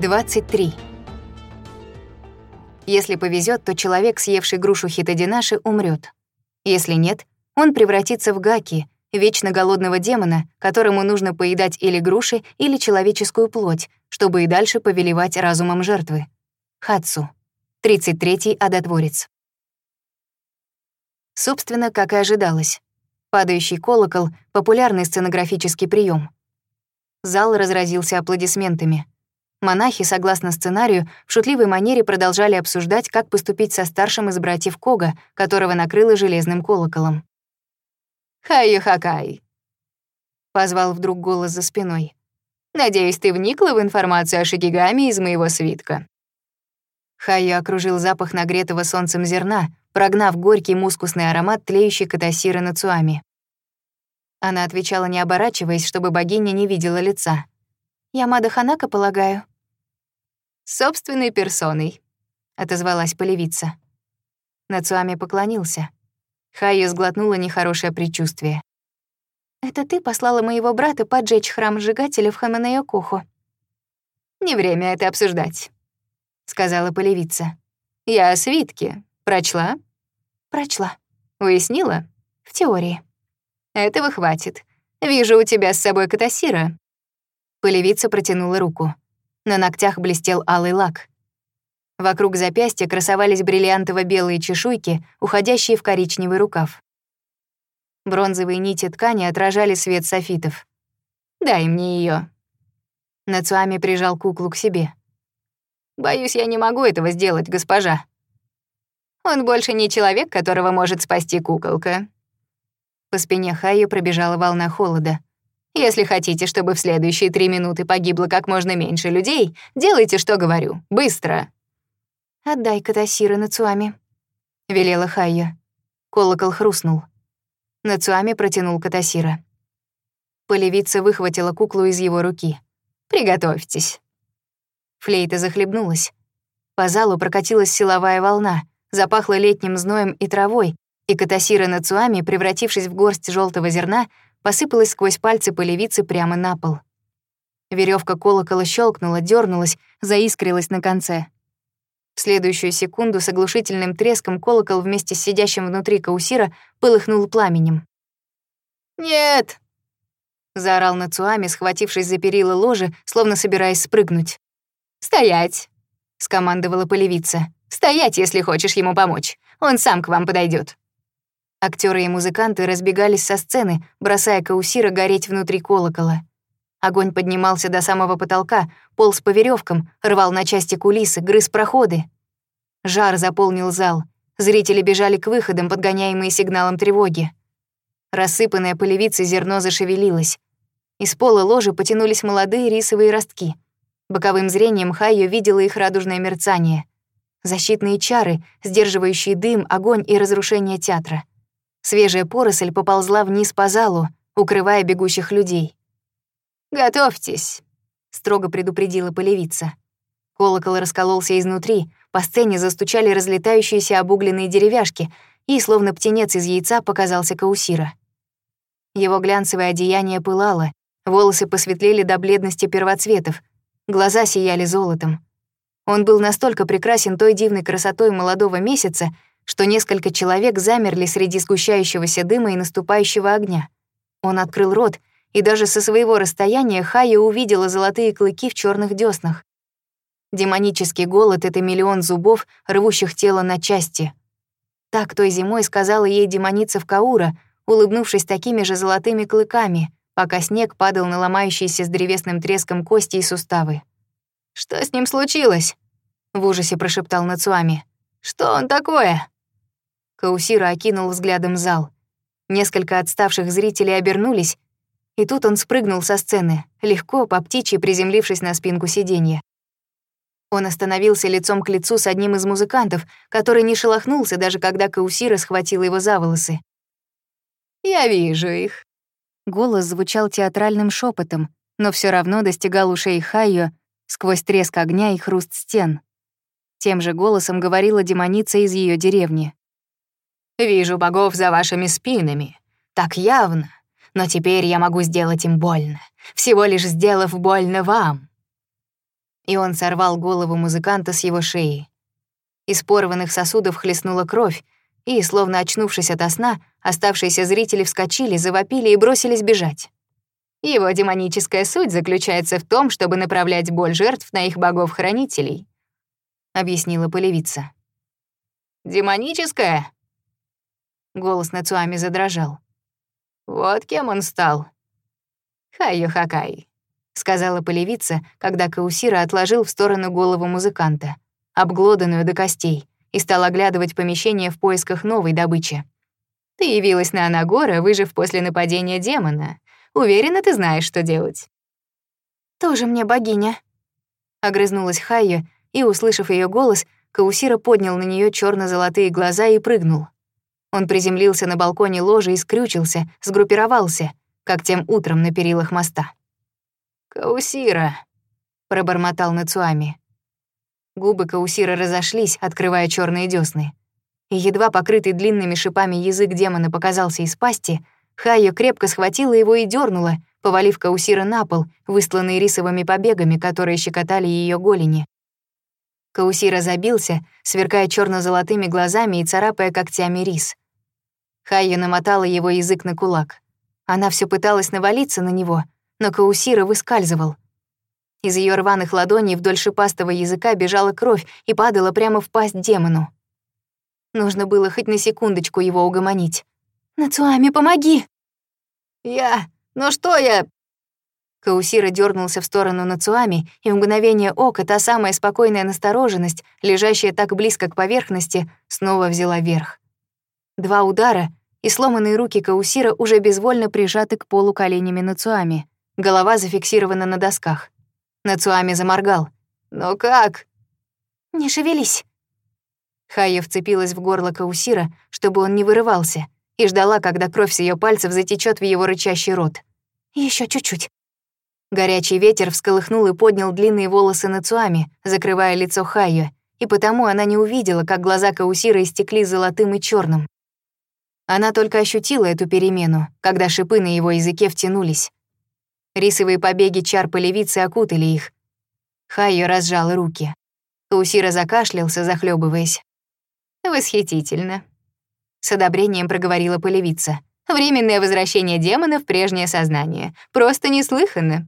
23. Если повезет, то человек, съевший грушу хитодинаши, умрет. Если нет, он превратится в гаки, вечно голодного демона, которому нужно поедать или груши, или человеческую плоть, чтобы и дальше повелевать разумом жертвы. Хатсу. 33-й одотворец. Собственно, как и ожидалось. Падающий колокол — популярный сценографический прием. Зал разразился аплодисментами — Монахи, согласно сценарию, в шутливой манере продолжали обсуждать, как поступить со старшим из братьев Кога, которого накрыло железным колоколом. «Хай-хакай!» — позвал вдруг голос за спиной. «Надеюсь, ты вникла в информацию о шигигами из моего свитка». Хайо окружил запах нагретого солнцем зерна, прогнав горький мускусный аромат тлеющей катасиры нацуами. Она отвечала, не оборачиваясь, чтобы богиня не видела лица. «Ямада Ханака, полагаю?» собственной персоной», — отозвалась полевица. Нацуами поклонился. Хайя сглотнула нехорошее предчувствие. «Это ты послала моего брата поджечь храм сжигателя в Хаманаякуху?» «Не время это обсуждать», — сказала полевица. «Я о свитке. Прочла?» «Прочла». «Уяснила?» «В теории». «Этого хватит. Вижу у тебя с собой катасира». Полевица протянула руку. На ногтях блестел алый лак. Вокруг запястья красовались бриллиантово-белые чешуйки, уходящие в коричневый рукав. Бронзовые нити ткани отражали свет софитов. «Дай мне ее. Нацуами прижал куклу к себе. «Боюсь, я не могу этого сделать, госпожа. Он больше не человек, которого может спасти куколка». По спине Хаю пробежала волна холода. Если хотите, чтобы в следующие три минуты погибло как можно меньше людей, делайте, что говорю. Быстро!» «Отдай Катасиры Нацуами», — велела Хайя. Колокол хрустнул. Нацуами протянул Катасира. Полевица выхватила куклу из его руки. «Приготовьтесь». Флейта захлебнулась. По залу прокатилась силовая волна, запахла летним зноем и травой, и Катасира Нацуами, превратившись в горсть желтого зерна, посыпалась сквозь пальцы полевицы прямо на пол. Веревка колокола щелкнула, дернулась, заискрилась на конце. В следующую секунду с оглушительным треском колокол вместе с сидящим внутри каусира полыхнул пламенем. «Нет!» — заорал Нацуами, схватившись за перила ложи, словно собираясь спрыгнуть. «Стоять!» — скомандовала полевица. «Стоять, если хочешь ему помочь. Он сам к вам подойдет. Актеры и музыканты разбегались со сцены, бросая Каусира гореть внутри колокола. Огонь поднимался до самого потолка, полз по веревкам, рвал на части кулисы, грыз проходы. Жар заполнил зал. Зрители бежали к выходам, подгоняемые сигналом тревоги. Рассыпанное полевице зерно зашевелилось. Из пола ложи потянулись молодые рисовые ростки. Боковым зрением Хайо видела их радужное мерцание. Защитные чары, сдерживающие дым, огонь и разрушение театра. Свежая поросль поползла вниз по залу, укрывая бегущих людей. «Готовьтесь», — строго предупредила полевица. Колокол раскололся изнутри, по сцене застучали разлетающиеся обугленные деревяшки, и, словно птенец из яйца, показался Каусира. Его глянцевое одеяние пылало, волосы посветлели до бледности первоцветов, глаза сияли золотом. Он был настолько прекрасен той дивной красотой молодого месяца, что несколько человек замерли среди сгущающегося дыма и наступающего огня. Он открыл рот, и даже со своего расстояния Хая увидела золотые клыки в черных дёснах. Демонический голод — это миллион зубов, рвущих тело на части. Так той зимой сказала ей демоница в Каура, улыбнувшись такими же золотыми клыками, пока снег падал на ломающиеся с древесным треском кости и суставы. «Что с ним случилось?» — в ужасе прошептал Нацуами. Что он такое?» Каусира окинул взглядом зал. Несколько отставших зрителей обернулись, и тут он спрыгнул со сцены, легко, по птичьи приземлившись на спинку сиденья. Он остановился лицом к лицу с одним из музыкантов, который не шелохнулся, даже когда Каусира схватила его за волосы. «Я вижу их». Голос звучал театральным шепотом, но все равно достигал ушей Хайо сквозь треск огня и хруст стен. Тем же голосом говорила демоница из ее деревни. «Вижу богов за вашими спинами. Так явно. Но теперь я могу сделать им больно. Всего лишь сделав больно вам». И он сорвал голову музыканта с его шеи. Из порванных сосудов хлестнула кровь, и, словно очнувшись ото сна, оставшиеся зрители вскочили, завопили и бросились бежать. Его демоническая суть заключается в том, чтобы направлять боль жертв на их богов-хранителей. — объяснила полевица. «Демоническая?» Голос Нацуами задрожал. «Вот кем он стал». «Хайо-хакай», — сказала полевица, когда Каусира отложил в сторону голову музыканта, обглоданную до костей, и стал оглядывать помещение в поисках новой добычи. «Ты явилась на Анагора, выжив после нападения демона. Уверена, ты знаешь, что делать». «Тоже мне богиня», — огрызнулась Хайо, — и, услышав ее голос, Каусира поднял на нее черно золотые глаза и прыгнул. Он приземлился на балконе ложи и скрючился, сгруппировался, как тем утром на перилах моста. «Каусира», — пробормотал Нацуами. Губы Каусира разошлись, открывая черные десны. И едва покрытый длинными шипами язык демона показался из пасти, Хайо крепко схватила его и дернула, повалив Каусира на пол, выстланный рисовыми побегами, которые щекотали ее голени, Кауси разобился, сверкая черно золотыми глазами и царапая когтями рис. Хайя намотала его язык на кулак. Она все пыталась навалиться на него, но Каусира выскальзывал. Из ее рваных ладоней вдоль шипастого языка бежала кровь и падала прямо в пасть демону. Нужно было хоть на секундочку его угомонить. «Нацуами, помоги!» «Я... Ну что я... Каусира дернулся в сторону Нацуами, и в мгновение ока та самая спокойная настороженность, лежащая так близко к поверхности, снова взяла верх. Два удара, и сломанные руки Каусира уже безвольно прижаты к полу коленями Нацуами. Голова зафиксирована на досках. Нацуами заморгал. «Но как?» «Не шевелись». Хая вцепилась в горло Каусира, чтобы он не вырывался, и ждала, когда кровь с ее пальцев затечет в его рычащий рот. Еще чуть-чуть. Горячий ветер всколыхнул и поднял длинные волосы Нацуами, закрывая лицо Хайо, и потому она не увидела, как глаза Каусира истекли золотым и черным. Она только ощутила эту перемену, когда шипы на его языке втянулись. Рисовые побеги чар полевицы окутали их. Хайо разжал руки. Каусира закашлялся, захлебываясь. «Восхитительно», — с одобрением проговорила полевица. «Временное возвращение демона в прежнее сознание. Просто неслыханно».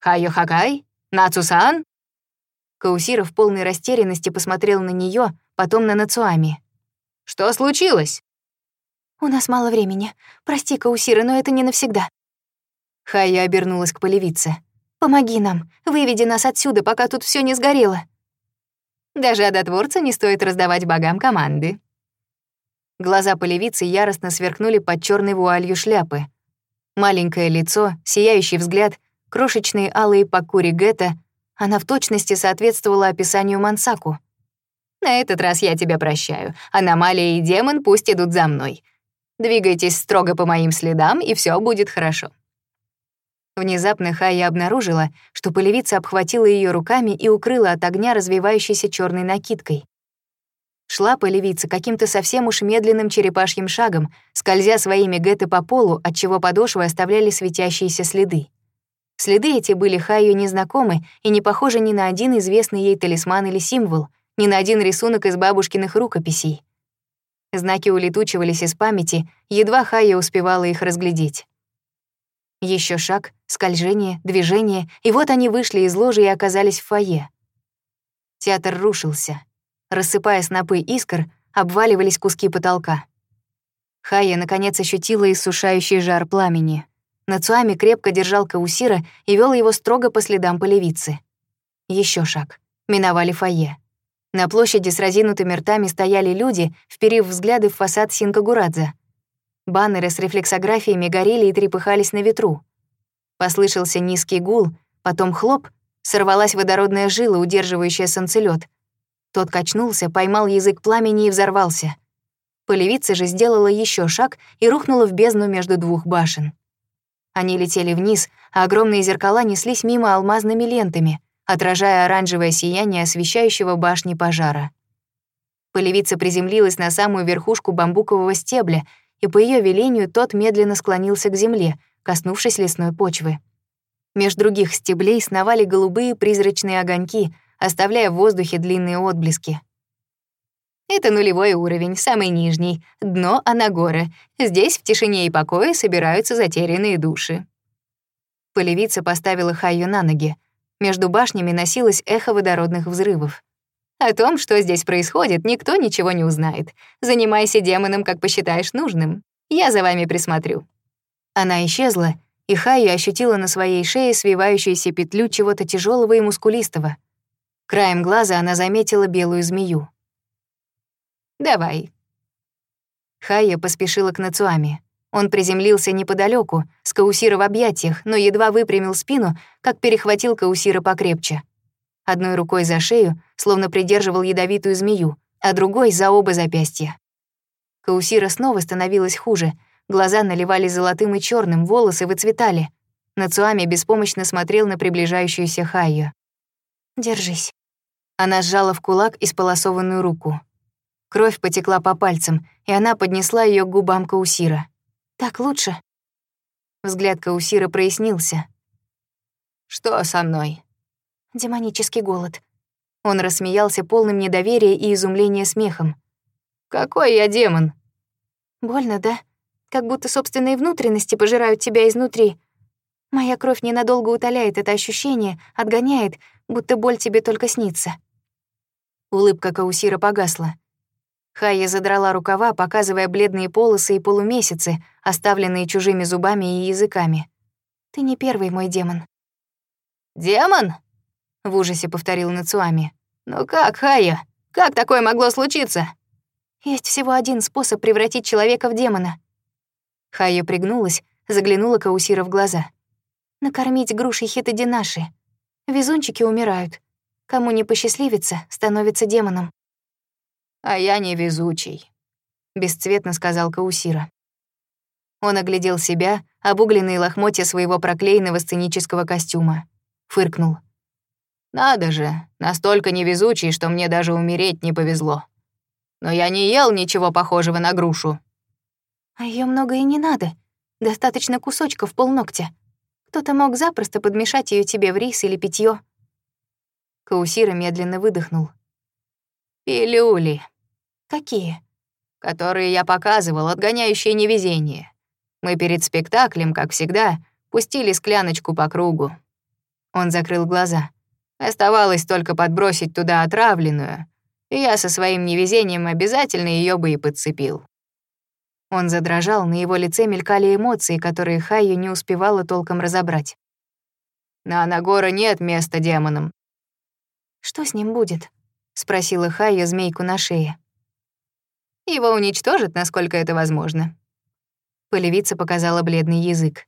«Хаю хакай? Нацусан?» Каусира в полной растерянности посмотрел на нее, потом на Нацуами. «Что случилось?» «У нас мало времени. Прости, Каусира, но это не навсегда». Хая обернулась к полевице. «Помоги нам. Выведи нас отсюда, пока тут все не сгорело». Даже одотворца не стоит раздавать богам команды. Глаза полевицы яростно сверкнули под черной вуалью шляпы. Маленькое лицо, сияющий взгляд — крошечные алые покури Гетта, она в точности соответствовала описанию Мансаку. «На этот раз я тебя прощаю. Аномалия и демон пусть идут за мной. Двигайтесь строго по моим следам, и все будет хорошо». Внезапно Хая обнаружила, что полевица обхватила ее руками и укрыла от огня развивающейся черной накидкой. Шла полевица каким-то совсем уж медленным черепашьим шагом, скользя своими гэты по полу, отчего подошвы оставляли светящиеся следы. Следы эти были Хайю незнакомы и не похожи ни на один известный ей талисман или символ, ни на один рисунок из бабушкиных рукописей. Знаки улетучивались из памяти, едва Хайя успевала их разглядеть. Еще шаг, скольжение, движение, и вот они вышли из ложи и оказались в фойе. Театр рушился. Рассыпая снопы искр, обваливались куски потолка. Хая, наконец, ощутила иссушающий жар пламени — Нацуами крепко держал Каусира и вел его строго по следам полевицы. Еще шаг. Миновали фойе. На площади с разинутыми ртами стояли люди, вперив взгляды в фасад Синкагурадзе. Баннеры с рефлексографиями горели и трепыхались на ветру. Послышался низкий гул, потом хлоп, сорвалась водородная жила, удерживающая солнцелёт. Тот качнулся, поймал язык пламени и взорвался. Полевица же сделала еще шаг и рухнула в бездну между двух башен. Они летели вниз, а огромные зеркала неслись мимо алмазными лентами, отражая оранжевое сияние освещающего башни пожара. Полевица приземлилась на самую верхушку бамбукового стебля, и по ее велению тот медленно склонился к земле, коснувшись лесной почвы. Меж других стеблей сновали голубые призрачные огоньки, оставляя в воздухе длинные отблески. Это нулевой уровень, самый нижний, дно Анагора. Здесь в тишине и покое собираются затерянные души. Полевица поставила Хайю на ноги. Между башнями носилось эхо водородных взрывов. О том, что здесь происходит, никто ничего не узнает. Занимайся демоном, как посчитаешь нужным. Я за вами присмотрю». Она исчезла, и Хайю ощутила на своей шее свивающуюся петлю чего-то тяжелого и мускулистого. Краем глаза она заметила белую змею. Давай. Хайепс поспешила к Нацуами. Он приземлился неподалеку, с Каусира в объятиях, но едва выпрямил спину, как перехватил Каусира покрепче. Одной рукой за шею, словно придерживал ядовитую змею, а другой — за оба запястья. Каусира снова становилась хуже, глаза наливали золотым и черным, волосы выцветали. Нацуами беспомощно смотрел на приближающуюся Хайю. «Держись». Она сжала в кулак исполосованную руку. Кровь потекла по пальцам, и она поднесла ее к губам Каусира. «Так лучше?» Взгляд Каусира прояснился. «Что со мной?» «Демонический голод». Он рассмеялся полным недоверия и изумления смехом. «Какой я демон?» «Больно, да? Как будто собственные внутренности пожирают тебя изнутри. Моя кровь ненадолго утоляет это ощущение, отгоняет, будто боль тебе только снится». Улыбка Каусира погасла. Хайя задрала рукава, показывая бледные полосы и полумесяцы, оставленные чужими зубами и языками. «Ты не первый мой демон». «Демон?» — в ужасе повторил Нацуами. «Ну как, Хайя? Как такое могло случиться?» «Есть всего один способ превратить человека в демона». Хайя пригнулась, заглянула Каусира в глаза. «Накормить грушей хитодинаши. Везунчики умирают. Кому не посчастливится, становится демоном. «А я невезучий», — бесцветно сказал Каусира. Он оглядел себя, обугленные лохмотья своего проклеенного сценического костюма. Фыркнул. «Надо же, настолько невезучий, что мне даже умереть не повезло. Но я не ел ничего похожего на грушу». «А её много и не надо. Достаточно кусочков полногтя. Кто-то мог запросто подмешать ее тебе в рис или питье. Каусира медленно выдохнул. Пилюли. Какие? Которые я показывал, отгоняющие невезение. Мы перед спектаклем, как всегда, пустили скляночку по кругу. Он закрыл глаза. Оставалось только подбросить туда отравленную, и я со своим невезением обязательно ее бы и подцепил. Он задрожал, на его лице мелькали эмоции, которые Хайю не успевала толком разобрать. «На Анагора нет места демонам». «Что с ним будет?» — спросила Хайя змейку на шее. «Его уничтожат, насколько это возможно». Полевица показала бледный язык.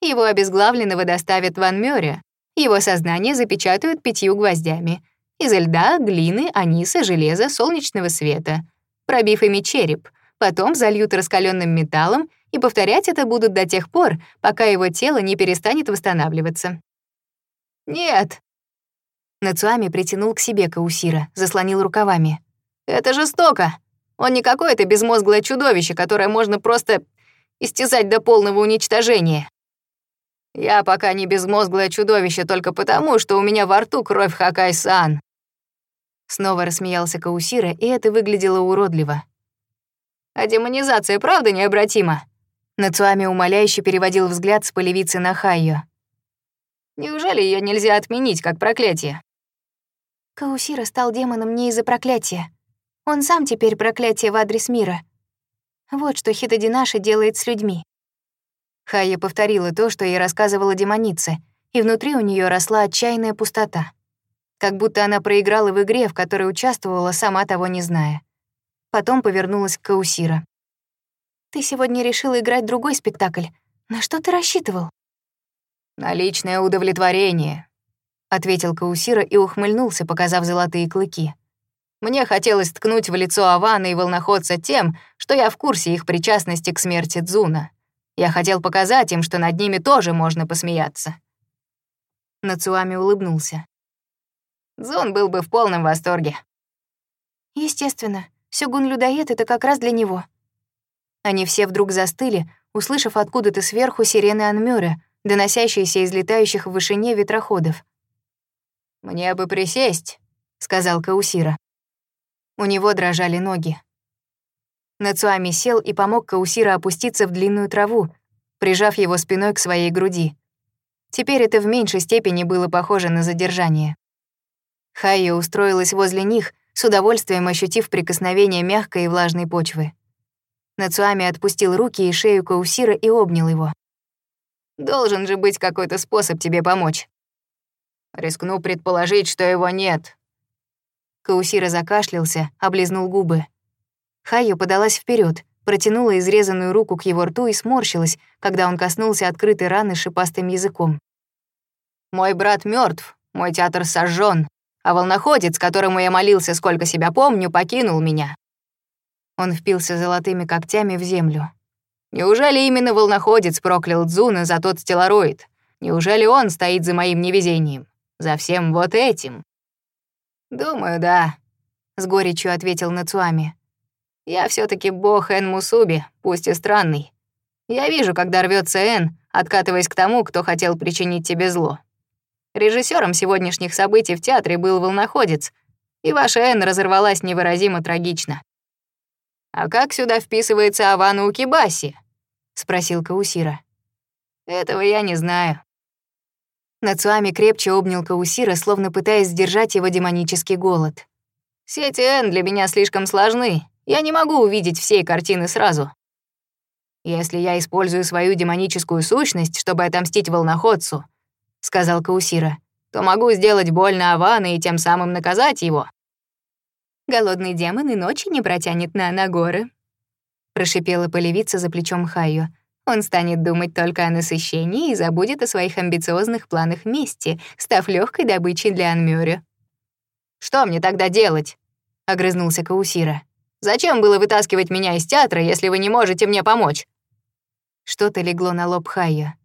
«Его обезглавленного доставят в Анмёре. Его сознание запечатают пятью гвоздями. Из льда, глины, аниса, железа, солнечного света, пробив ими череп. Потом зальют раскаленным металлом, и повторять это будут до тех пор, пока его тело не перестанет восстанавливаться. «Нет», Нацуами притянул к себе Каусира, заслонил рукавами. «Это жестоко! Он не какое-то безмозглое чудовище, которое можно просто истязать до полного уничтожения!» «Я пока не безмозглое чудовище только потому, что у меня во рту кровь Хакай-сан!» Снова рассмеялся Каусира, и это выглядело уродливо. «А демонизация правда необратима?» Нацуами умоляюще переводил взгляд с полевицы на Хайо. «Неужели ее нельзя отменить, как проклятие?» Каусира стал демоном не из-за проклятия. Он сам теперь проклятие в адрес мира. Вот что Хитодинаши делает с людьми. Хая повторила то, что ей рассказывала демоница, и внутри у нее росла отчаянная пустота. Как будто она проиграла в игре, в которой участвовала, сама того не зная. Потом повернулась к Каусира. «Ты сегодня решила играть другой спектакль. На что ты рассчитывал?» «На личное удовлетворение», ответил Каусира и ухмыльнулся, показав золотые клыки. Мне хотелось ткнуть в лицо Авана и волноходца тем, что я в курсе их причастности к смерти Дзуна. Я хотел показать им, что над ними тоже можно посмеяться. Нацуами улыбнулся. Дзун был бы в полном восторге. Естественно, Сёгун-людоед — это как раз для него. Они все вдруг застыли, услышав откуда-то сверху сирены Анмёра, доносящиеся из летающих в вышине ветроходов. «Мне бы присесть», — сказал Каусира. У него дрожали ноги. Нацуами сел и помог Каусира опуститься в длинную траву, прижав его спиной к своей груди. Теперь это в меньшей степени было похоже на задержание. Хайя устроилась возле них, с удовольствием ощутив прикосновение мягкой и влажной почвы. Нацуами отпустил руки и шею Каусира и обнял его. «Должен же быть какой-то способ тебе помочь», Рискну предположить, что его нет». Каусира закашлялся, облизнул губы. Хайо подалась вперед, протянула изрезанную руку к его рту и сморщилась, когда он коснулся открытой раны шипастым языком. «Мой брат мертв, мой театр сожжен, а волноходец, которому я молился, сколько себя помню, покинул меня». Он впился золотыми когтями в землю. «Неужели именно волноходец проклял Дзуна за тот стеллароид? Неужели он стоит за моим невезением?» За всем вот этим?» «Думаю, да», — с горечью ответил Нацуами. «Я все таки бог Эн Мусуби, пусть и странный. Я вижу, когда рвется Эн, откатываясь к тому, кто хотел причинить тебе зло. Режиссёром сегодняшних событий в театре был волноходец, и ваша Эн разорвалась невыразимо трагично. «А как сюда вписывается Авана Укибаси?» — спросил Каусира. «Этого я не знаю. Нацуами крепче обнял Каусира, словно пытаясь сдержать его демонический голод. «Сети Н для меня слишком сложны. Я не могу увидеть всей картины сразу. Если я использую свою демоническую сущность, чтобы отомстить волноходцу», — сказал Каусира, «то могу сделать больно Авана и тем самым наказать его». «Голодный демон и ночи не протянет на Анагоры», — прошипела полевица за плечом Хайо. Он станет думать только о насыщении и забудет о своих амбициозных планах мести, став легкой добычей для Анмёря. «Что мне тогда делать?» — огрызнулся Каусира. «Зачем было вытаскивать меня из театра, если вы не можете мне помочь?» Что-то легло на лоб Хайя.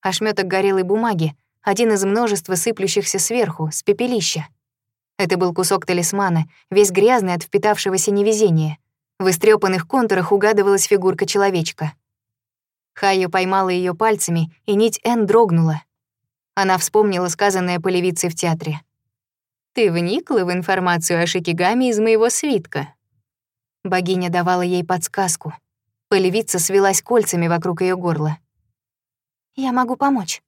Ошмёток горелой бумаги, один из множества сыплющихся сверху, с пепелища. Это был кусок талисмана, весь грязный от впитавшегося невезения. В истрёпанных контурах угадывалась фигурка человечка — Хайо поймала ее пальцами, и нить Н дрогнула. Она вспомнила сказанное полевицей в театре. «Ты вникла в информацию о Шикигаме из моего свитка?» Богиня давала ей подсказку. Полевица свелась кольцами вокруг ее горла. «Я могу помочь».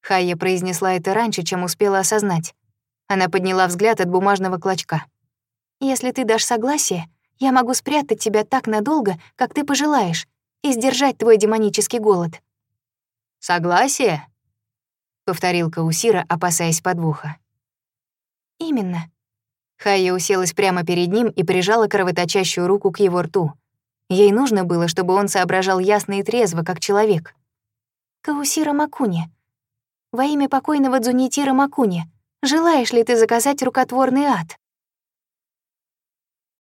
Хайя произнесла это раньше, чем успела осознать. Она подняла взгляд от бумажного клочка. «Если ты дашь согласие, я могу спрятать тебя так надолго, как ты пожелаешь, и сдержать твой демонический голод». «Согласие?» — повторил Каусира, опасаясь подвуха. «Именно». Хайя уселась прямо перед ним и прижала кровоточащую руку к его рту. Ей нужно было, чтобы он соображал ясно и трезво, как человек. «Каусира Макуни, во имя покойного Дзунитира Макуни, желаешь ли ты заказать рукотворный ад?»